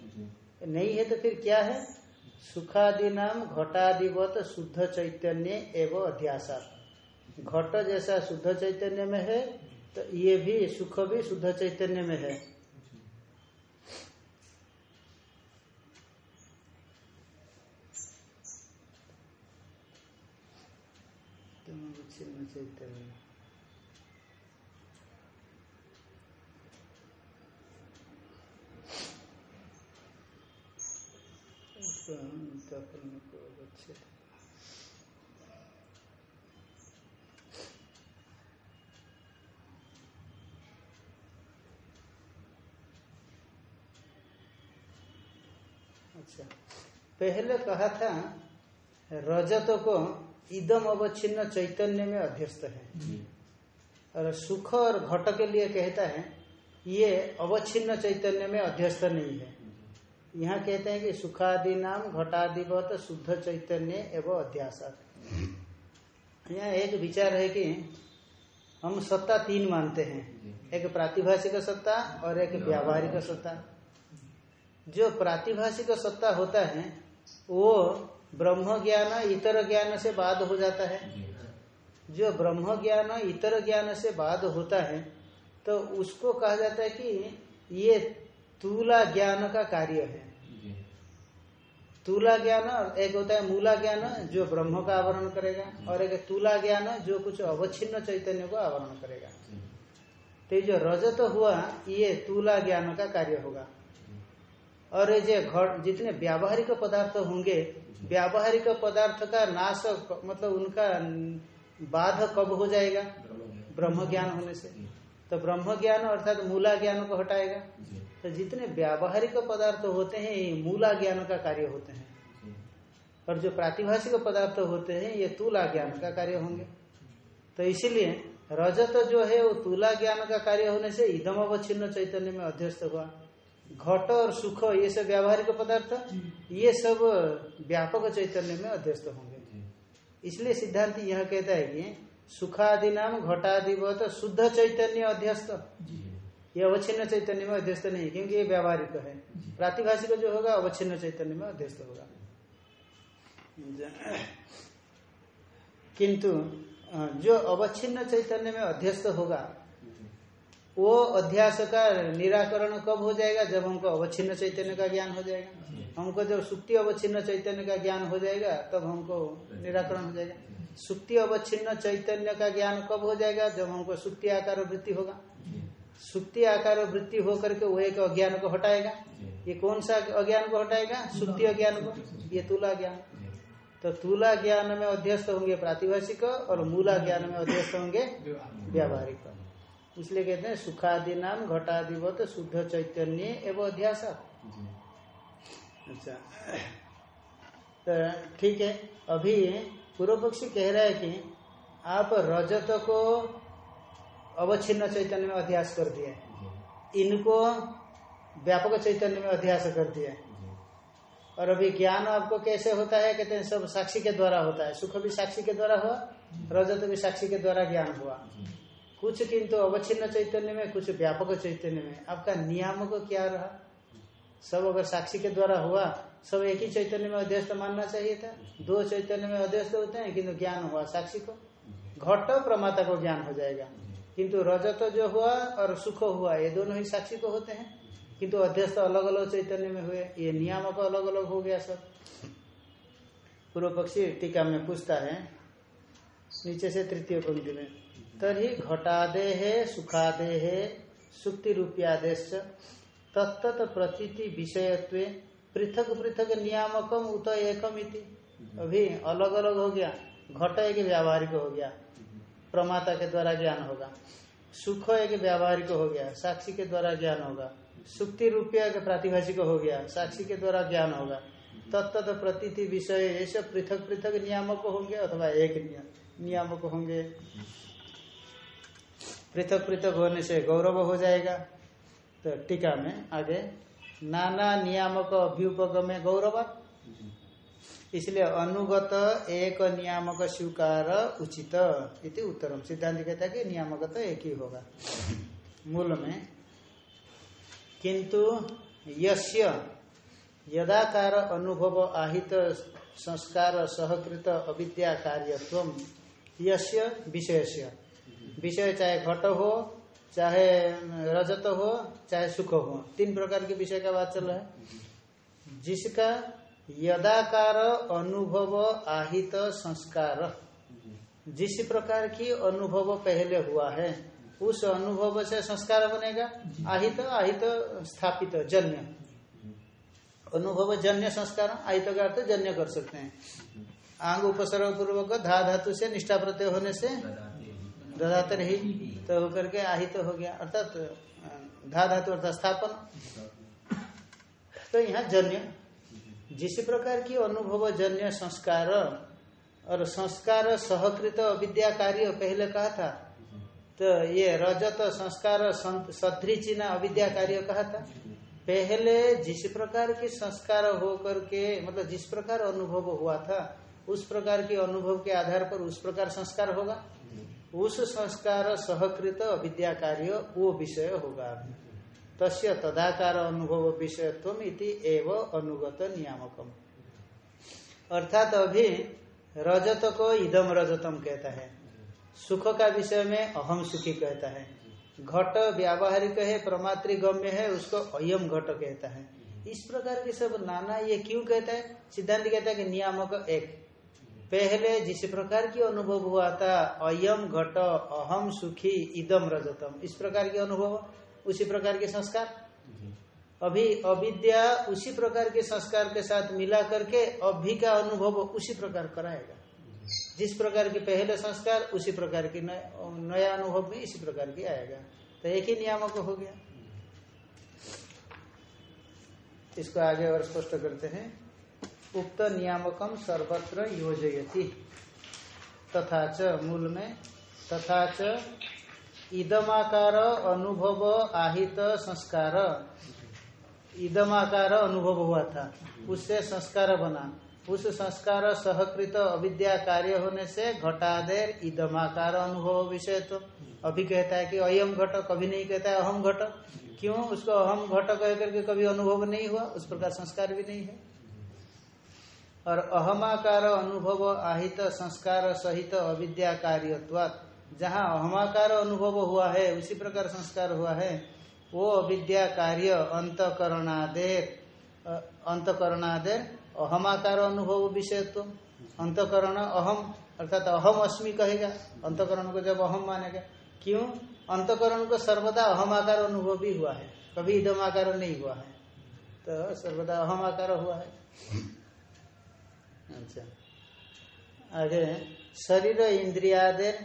नहीं है तो फिर क्या है? सुखादि नाम घटादिवत शुद्ध चैतन्य एवं अध्यासा। घट जैसा शुद्ध चैतन्य में है तो ये भी सुख भी शुद्ध चैतन्य में है। चैतन्य अच्छे अच्छा। पहले कहा था रजत को इदम अवच्छिन्न चैतन्य में अध्यस्त है। और सुख और घट के लिए कहता है ये अवच्छिन्न चैतन्य में अध्यस्त नहीं है। यहाँ कहते हैं कि सुखादि नाम घटादिवत शुद्ध चैतन्य एवं अध्यास। यहाँ एक विचार है कि हम सत्ता तीन मानते हैं। एक प्रातिभाषिक सत्ता और एक व्यावहारिक सत्ता। जो प्रातिभाषिक सत्ता होता है, वो ब्रह्म ज्ञान इतर ज्ञान से बाद हो जाता है। जो ब्रह्म ज्ञान इतर ज्ञान से बाद होता है तो उसको कहा जाता है कि ये तूला ज्ञान का कार्य है। तूला ज्ञान एक होता है मूला ज्ञान, जो ब्रह्म का आवरण करेगा, और एक तूला ज्ञान, जो कुछ अवच्छिन्न चैतन्य को आवरण करेगा। तो जो रजत हुआ, ये तूला ज्ञान का कार्य होगा। और ये घट जितने व्यावहारिक पदार्थ होंगे व्यावहारिक पदार्थ का नाश मतलब उनका बाध कब हो जाएगा? ब्रह्म ज्ञान होने से। तो ब्रह्म ज्ञान अर्थात मूला ज्ञान को हटाएगा। तो जितने व्यावहारिक पदार्थ होते हैं ये मूला ज्ञान का कार्य होते हैं। और जो प्रातिभाषिक पदार्थ होते हैं ये तुला ज्ञान का कार्य होंगे। तो इसीलिए रजत जो है वो तुला ज्ञान का कार्य होने से इदम अवच्छिन्न चैतन्य में अध्यस्त हुआ। घट और सुख ये सब व्यावहारिक पदार्थ ये सब व्यापक चैतन्य में अध्यस्त होंगे। इसलिए सिद्धांत यह कहता है कि सुखादि नाम घटाधिवत शुद्ध चैतन्य अध्यस्त। ये अवच्छिन्न चैतन्य में अध्यस्त नहीं क्योंकि ये व्यावहारिक है। प्रातिभाषिक जो होगा अवच्छिन्न चैतन्य में अध्यस्त होगा। किंतु जो अवच्छिन्न चैतन्य में अध्यस्त होगा वो अध्यास का निराकरण कब हो जाएगा? जब हमको अवच्छिन्न चैतन्य का ज्ञान हो जाएगा। हमको जब सुक्ति अवच्छिन्न चैतन्य का ज्ञान हो जाएगा, तब हमको निराकरण हो जाएगा। सुक्ति अवच्छिन्न चैतन्य का ज्ञान कब हो जाएगा? जब हमको सुक्ति आकार वृत्ति होगा। सुक्ति आकार वृत्ति होकर के वो एक अज्ञान को हटाएगा। ये कौन सा अज्ञान को हटाएगा? सुक्ति अज्ञान को। ये तुला ज्ञान। तो तुला ज्ञान में अध्यस्त होंगे प्रातिभाषिक और मूला ज्ञान में अध्यस्त होंगे व्यावहारिक। इसलिए कहते हैं सुखादि नाम घटाधिवत शुद्ध चैतन्य एवं अध्यास। अच्छा। तो ठीक है अभी पूर्व पक्षी कह रहा है कि आप रजत को अवच्छिन्न चैतन्य में अध्यास कर दिए। इनको व्यापक चैतन्य में अध्यास कर दिए। और अभी ज्ञान आपको कैसे होता है? कहते हैं सब साक्षी के द्वारा होता है। सुख भी साक्षी के द्वारा हुआ रजत भी साक्षी के द्वारा ज्ञान हुआ। कुछ किंतु अवच्छिन्न चैतन्य में, कुछ व्यापक चैतन्य में। आपका नियामक क्या रहा? सब अगर साक्षी के द्वारा हुआ, सब एक ही चैतन्य में अध्यस्त मानना चाहिए था? दो चैतन्य में अध्यस्त होते हैं, किंतु ज्ञान हुआ साक्षी को। घट प्रमाता को ज्ञान हो जाएगा। किंतु रजत जो हुआ और सुख हुआ, ये दोनों ही साक्षी को होते हैं। किंतु अध्यस्त अलग अलग चैतन्य में हुए, ये नियामक अलग अलग हो गया सब। पूर्व पक्षी टीका में पूछता है, नीचे से तृतीय पंक्ति में। तरी घटादे है सुखादे है सुक्ति रूपयादेश तत्त प्रतीति विषयत्व पृथक पृथक नियामकम उत एकम अभी अलग अलग हो गया, घट एक व्यावहारिक हो गया, प्रमाता के द्वारा ज्ञान होगा, सुख एक व्यावहारिक हो गया, साक्षी के द्वारा ज्ञान होगा सुक्ति रूपया के प्रातिभाषिक हो गया, साक्षी के द्वारा ज्ञान होगा। तत्त प्रतीति विषय ये सब पृथक पृथक नियामक होंगे अथवा एक नियामक होंगे। पृथक पृथक होने से गौरव हो जाएगा। तो टीका में आगे, नाना नियामक अभ्युपगमे गौरव। इसलिए अनुगत एक नियामक स्वीकार उचित। इति उत्तरम। सिद्धांत कहता है कि नियामक तो एक ही होगा। मूल में, किंतु यस्य, यदाकार अनुभव आहित संस्कार सहकृत अविद्या कार्यत्व, यस्य विषयस्य विषय चाहे घट हो, चाहे रजत हो, चाहे सुख हो। तीन प्रकार के विषय का बात चल रहा है। जिसका यदाकार अनुभव आहित संस्कार। जिस प्रकार की अनुभव पहले हुआ है, उस अनुभव से संस्कार बनेगा। आहित आहित, स्थापित, जन्य। अनुभव, जन्य संस्कार, आहित का अर्थ जन्य कर सकते हैं। आंग उपसर्ग पूर्वक धा, धातु से निष्ठा प्रत्यय होने से दधातर ही तो होकर के आहित तो हो गया, अर्थात धा धातु अर्थात स्थापन। तो यहाँ जन्य, जिस प्रकार की अनुभव जन्य संस्कार और संस्कार सहकृत अविद्या कार्य पहले कहा था तो ये रजत संस्कार सदृचिना अविद्या कार्य कहा था। पहले जिस प्रकार के संस्कार हो करके मतलब जिस प्रकार अनुभव हुआ था, उस प्रकार के अनुभव के आधार पर उस प्रकार संस्कार होगा। उस संस्कार सहकृत अविद्या कार्य वो विषय होगा। तस्य तदाकार अनुभव विषयत्व इति एव अनुगत नियामकम। अर्थात अभी रजत को इदम रजतम कहता है। सुख का विषय में अहम सुखी कहता है। घट व्यावहारिक है प्रमातृगम्य है, उसको अयम घट कहता है। इस प्रकार के सब नाना ये क्यों कहता है? सिद्धांत कहता है कि नियामक एक। पहले जिस प्रकार की अनुभव हुआ था अयम घट अहम सुखी इदम रजतम। इस प्रकार के अनुभव उसी प्रकार के संस्कार? अभी अविद्या उसी प्रकार के संस्कार के साथ मिला करके अभी का अनुभव उसी प्रकार कराएगा। जिस प्रकार के पहले संस्कार उसी प्रकार की नया अनुभव भी इसी प्रकार की आएगा। तो एक ही नियामक हो गया। इसको आगे और स्पष्ट करते हैं। उक्त नियामकम सर्वत्र योजयति। तथा च मूल में, तथा च इदमाकार अनुभव आहित संस्कार। इदमाकार अनुभव हुआ था। उससे संस्कार बना। उस संस्कार सहकृत अविद्या कार्य होने से घटा घटादेर इदमाकार अनुभव विषय तो। अभी कहता है कि अयम घट, कभी नहीं कहता है अहम घट। क्यों? उसको अहम घट कह करके कभी अनुभव नहीं हुआ। उस प्रकार संस्कार भी नहीं है। और अहमाकार अनुभव आहित संस्कार सहित अविद्या कार्यत्वात्। जहाँ अहमाकार अनुभव हुआ है, उसी प्रकार संस्कार हुआ है। वो अविद्या कार्य अंतकरणादेर। अंतकरणादेर अहमाकार अनुभव विषय तो अंतकरण अहम, अर्थात अहम अस्मि कहेगा। अंतकरण को जब अहम मानेगा। क्यों? अंतकरण को सर्वदा अहमाकार अनुभव भी हुआ है। कभी इदमाकार नहीं हुआ है। तो सर्वदा अहम आकार हुआ है। अच्छा। आगे, शरीर इंद्रियादे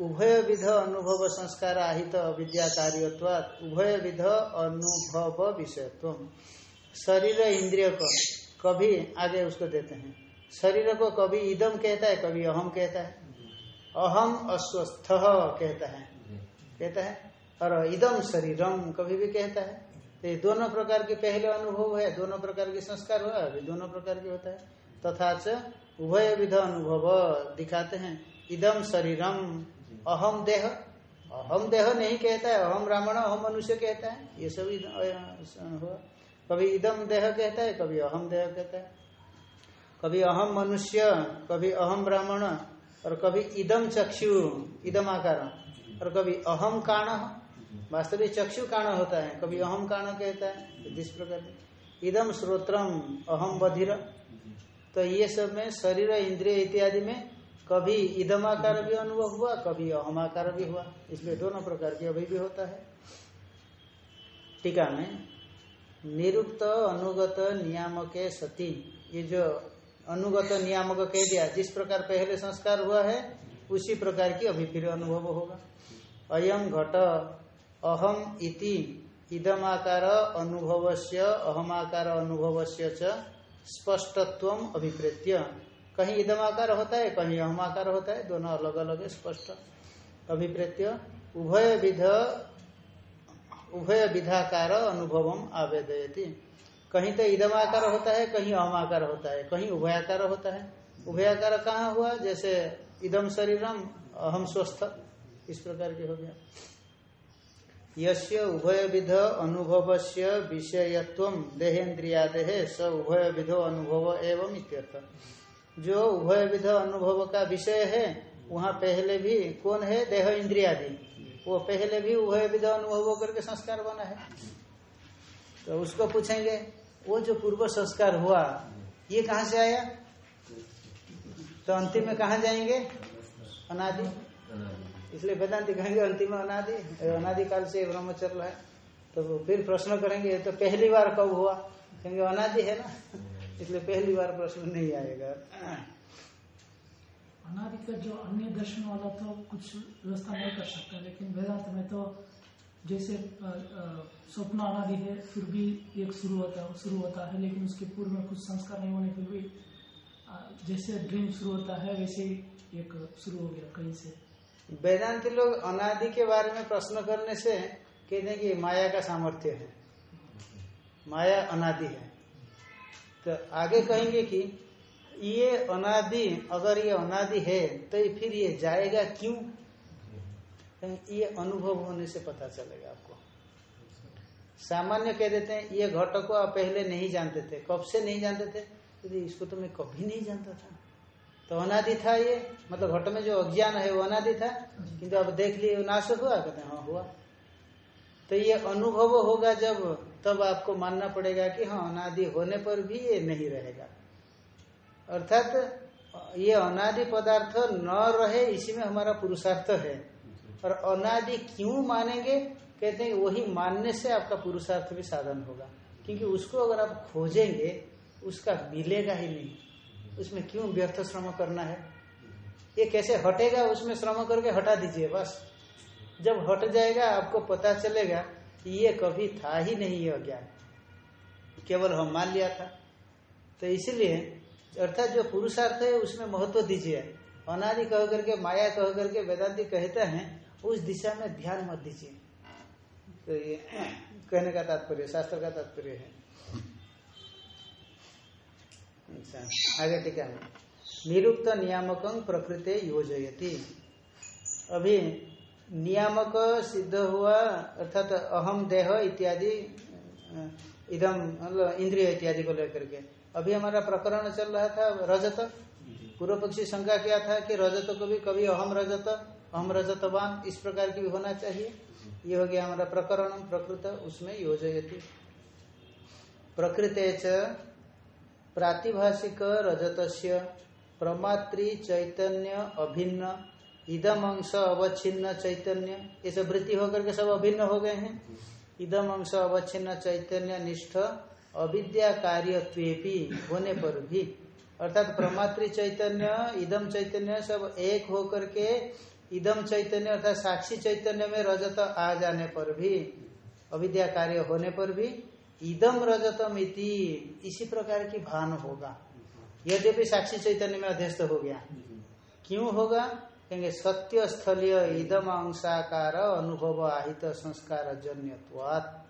उभय विध अनुभव संस्कार आहित अविद्या कार्यत्वात उभय विध अनुभव विषयत्व। शरीर इंद्रिय को कभी आगे उसको देते हैं। शरीर को कभी इदम कहता है, कभी अहम कहता है। अहम अस्वस्थ कहता है। कहता है। और इदम शरीरम कभी भी कहता है। तो ये दोनों प्रकार के पहले अनुभव है, दोनों प्रकार के संस्कार हुआ, अभी दोनों प्रकार के होता है। तथा च उभय विध अनुभव दिखाते हैं। इदम शरीरम अहम देह। अहम देह नहीं कहता है अहम ब्राह्मण अहम मनुष्य कहता है। ये सभी हुआ। कभी इदम देह कहता है, कभी अहम देह कहता है। कभी अहम मनुष्य, कभी अहम ब्राह्मण, और कभी इदम चक्षु इदम आकार। और कभी अहम काण। वास्तविक चक्षु काण होता है, कभी अहम काण कहता है जिस प्रकार इदम श्रोत्रम अहम बधिर। तो ये सब में शरीर, इंद्रिय इत्यादि में कभी इदमाकार भी अनुभव हुआ, कभी अहमाकार भी हुआ। इसलिए दोनों प्रकार की अभी भी होता है। टीका में निरुक्त अनुगत नियामक सती ये जो अनुगत नियामक कह दिया, जिस प्रकार पहले संस्कार हुआ है, उसी प्रकार की अभी फिर अनुभव होगा। अयम घट, अहम इति, इदमाकार अनुभव से अहमाकार अनुभव से स्पष्टत्व अभिप्रेत्य। कहीं इदमाकार होता है, कहीं अहमाकार होता है, दोनों अलग अलग है, स्पष्ट। अभिप्रेत्य उभय विध उभय विधाकार अनुभव आवेदयती। कहीं तो इदमाकार होता है, कहीं अहमाकार होता है, कहीं उभयाकार होता है। उभयाकार कहाँ हुआ? जैसे इदम शरीरम अहम स्वस्थ, इस प्रकार के हो गया। यस्य उभय विध अनुभव से विषयत्व देहेन्द्रियादेह स उभय विधो अनुभव एवं इत्यर्थ। जो उभय विध अनुभव का विषय है, वहाँ पहले भी कौन है? देह इंद्रियादि। वो पहले भी उभय विध अनुभव करके संस्कार बना है। तो उसको पूछेंगे, वो जो पूर्व संस्कार हुआ, ये कहाँ से आया? तो अंतिम में कहा जाएँगे? अनादि। इसलिए वेदांति कहेंगे, अंतिम अनादि अनादि काल से ब्रह्म चल रहा है। तो फिर प्रश्न करेंगे तो पहली बार कब हुआ? कहेंगे, अनादि है ना? इसलिए पहली बार प्रश्न नहीं आएगा। अनादि का जो अन्य दर्शन वाला तो कुछ व्यवस्था नहीं कर सकता, लेकिन वेदांत में तो जैसे स्वप्न अनादि है, फिर भी एक शुरू होता है, शुरू होता है, लेकिन उसके पूर्व में कुछ संस्कार नहीं होने फिर भी जैसे ड्रीम शुरू होता है, वैसे ही एक शुरू हो गया, कहीं से। वेदांति लोग अनादि के बारे में प्रश्न करने से कहते हैं कि माया का सामर्थ्य है। माया अनादि है। तो आगे कहेंगे कि ये अनादि, अगर ये अनादि है तो फिर ये जाएगा क्यों? ये अनुभव होने से पता चलेगा आपको। सामान्य कह देते हैं, ये घट को आप पहले नहीं जानते थे। कब से नहीं जानते थे? इसको तो मैं कभी नहीं जानता था। तो अनादि था ये। मतलब घट में जो अज्ञान है, वो अनादि था। किंतु अब देख लिए नाश हुआ। कहते हाँ हुआ। तो ये अनुभव होगा जब, तब आपको मानना पड़ेगा कि हाँ अनादि होने पर भी ये नहीं रहेगा। अर्थात, ये अनादि पदार्थ न रहे, इसी में हमारा पुरुषार्थ है। और अनादि क्यों मानेंगे? कहते हैं, वही मानने से आपका पुरुषार्थ भी साधन होगा। क्योंकि उसको अगर आप खोजेंगे, उसका मिलेगा ही नहीं। उसमें क्यों व्यर्थ श्रम करना है? ये कैसे हटेगा उसमें श्रम करके हटा दीजिए, बस। जब हट जाएगा, आपको पता चलेगा कि ये कभी था ही नहीं, ये अज्ञान। केवल हम मान लिया था। तो इसलिए, अर्थात जो पुरुषार्थ है, उसमें महत्व दीजिए। अनादि कह करके, माया कह करके, वेदांति कहते हैं, उस दिशा में ध्यान मत दीजिए। तो ये कहने का तात्पर्य, शास्त्र का तात्पर्य है। अच्छा। आगे टीका है। निरुक्त नियामक प्रकृति योजयति। अभी नियामक सिद्ध हुआ, अर्थात अहम देह इत्यादि, इदम मतलब इंद्रिय इत्यादि को लेकर के। अभी हमारा प्रकरण चल रहा था रजत। पूर्व पक्षी शंका क्या था कि रजत को भी कभी अहम रजत, अहम रजतवान इस प्रकार की भी होना चाहिए। ये हो गया हमारा प्रकरण, प्रकृत उसमें योजयति। प्रकृत प्रातिभाषिक रजत प्रमातृ चैतन्य अभिन्न इदम अंश अवच्छिन्न चैतन्य। ये सब वृत्ति होकर के सब अभिन्न हो गए हैं। इदम अंश अवच्छिन्न चैतन्य निष्ठ, अविद्या कार्यत्वेपी होने पर भी। अर्थात प्रमातृ चैतन्य, इदम चैतन्य सब एक होकर के इदम चैतन्य अर्थात साक्षी चैतन्य में रजत आ जाने पर भी, अविद्या कार्य होने पर भी इदम रजतम इति इसी प्रकार की भान होगा। यद्यपि साक्षी चैतन्य में अध्यस्त हो गया। क्यों होगा? कहेंगे सत्य स्थलीय इदम अंशाकार अनुभव आहित संस्कार जन्यवात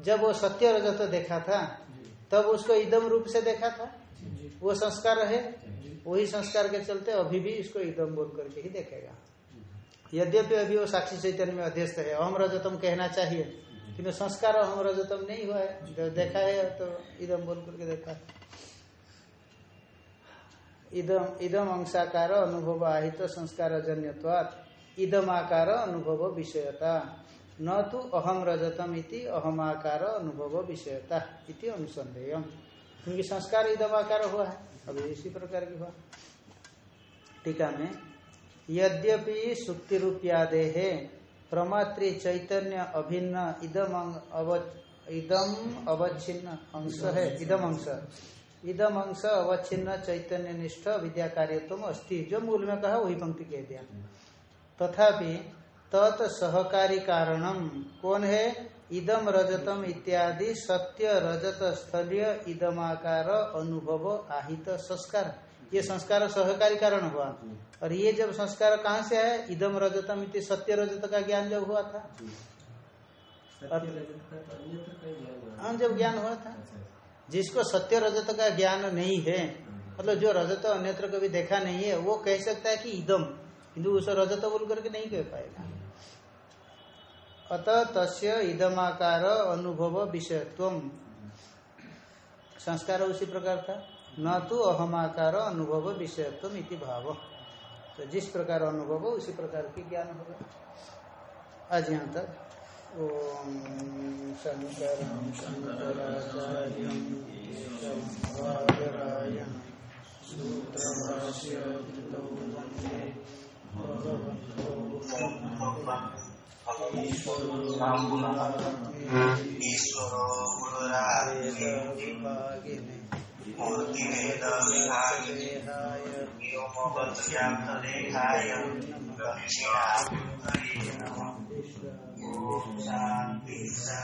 जब वो सत्य रजत देखा था, तब उसको इदम रूप से देखा था। वो संस्कार है, वही संस्कार के चलते अभी भी इसको इदम बोल करके ही देखेगा। यद्यपि अभी वो साक्षी चैतन्य में अध्यस्त है, अहम रजतम कहना चाहिए। किंतु संस्कार अहम रजतम नहीं हुआ है, जब देखा है तो इदम बोल करके देखा इदम इदम अंशाकार अनुभव आहित तो संस्कार जन्यवाद इदम आकार अनुभव विषयता। न तो अहम रजतम इति अहम आकार अनुभव विषयता इति अनुसंधेय क्योंकि संस्कार इदमाकार हुआ है, अभी इसी प्रकार की हुआ। टीका में, यद्यपि सुक्ति रूपयादे है प्रमातृ चैतन्य अभिन्न इदम इदम अवच्छिन्न अंश है। इदम अंश। इदम अंश अवच्छिन्न चैतन्य निष्ठ विद्या कार्यत्म अस्थि जो मूल में कहा वही पंक्ति कह दिया। तथापि तत् सहकारी कारणम कौन है? इदम रजतम इत्यादि सत्य रजत स्थलीय इदमाकार अनुभव आहित संस्कार। ये संस्कार सहकारी कारण हुआ। और ये जब संस्कार कहाँ से है इदम रजतम इति सत्य रजत का ज्ञान जब हुआ था। हाँ जब ज्ञान हुआ था। जिसको सत्य रजत का ज्ञान नहीं है। मतलब जो रजत अन्यत्र कभी देखा नहीं है वो कह सकता है कि इदम। किंतु उस रजत बोल करके नहीं कह पाएगा। अतः तस्य इदमाकार अनुभव विषयत्व। संस्कार उसी प्रकार था। न तो अहमाकार अनुभव विषयत्व इति भाव। तो जिस प्रकार अनुभव उसी प्रकार की ज्ञान होगा। आज यहाँ तक। ओम शंकर शंकराचार्य ईश्वरो गुरुरात्मेति। व्योमवत्यान्तदेहाय दक्षिणामूर्तये नमः ॐ शान्ति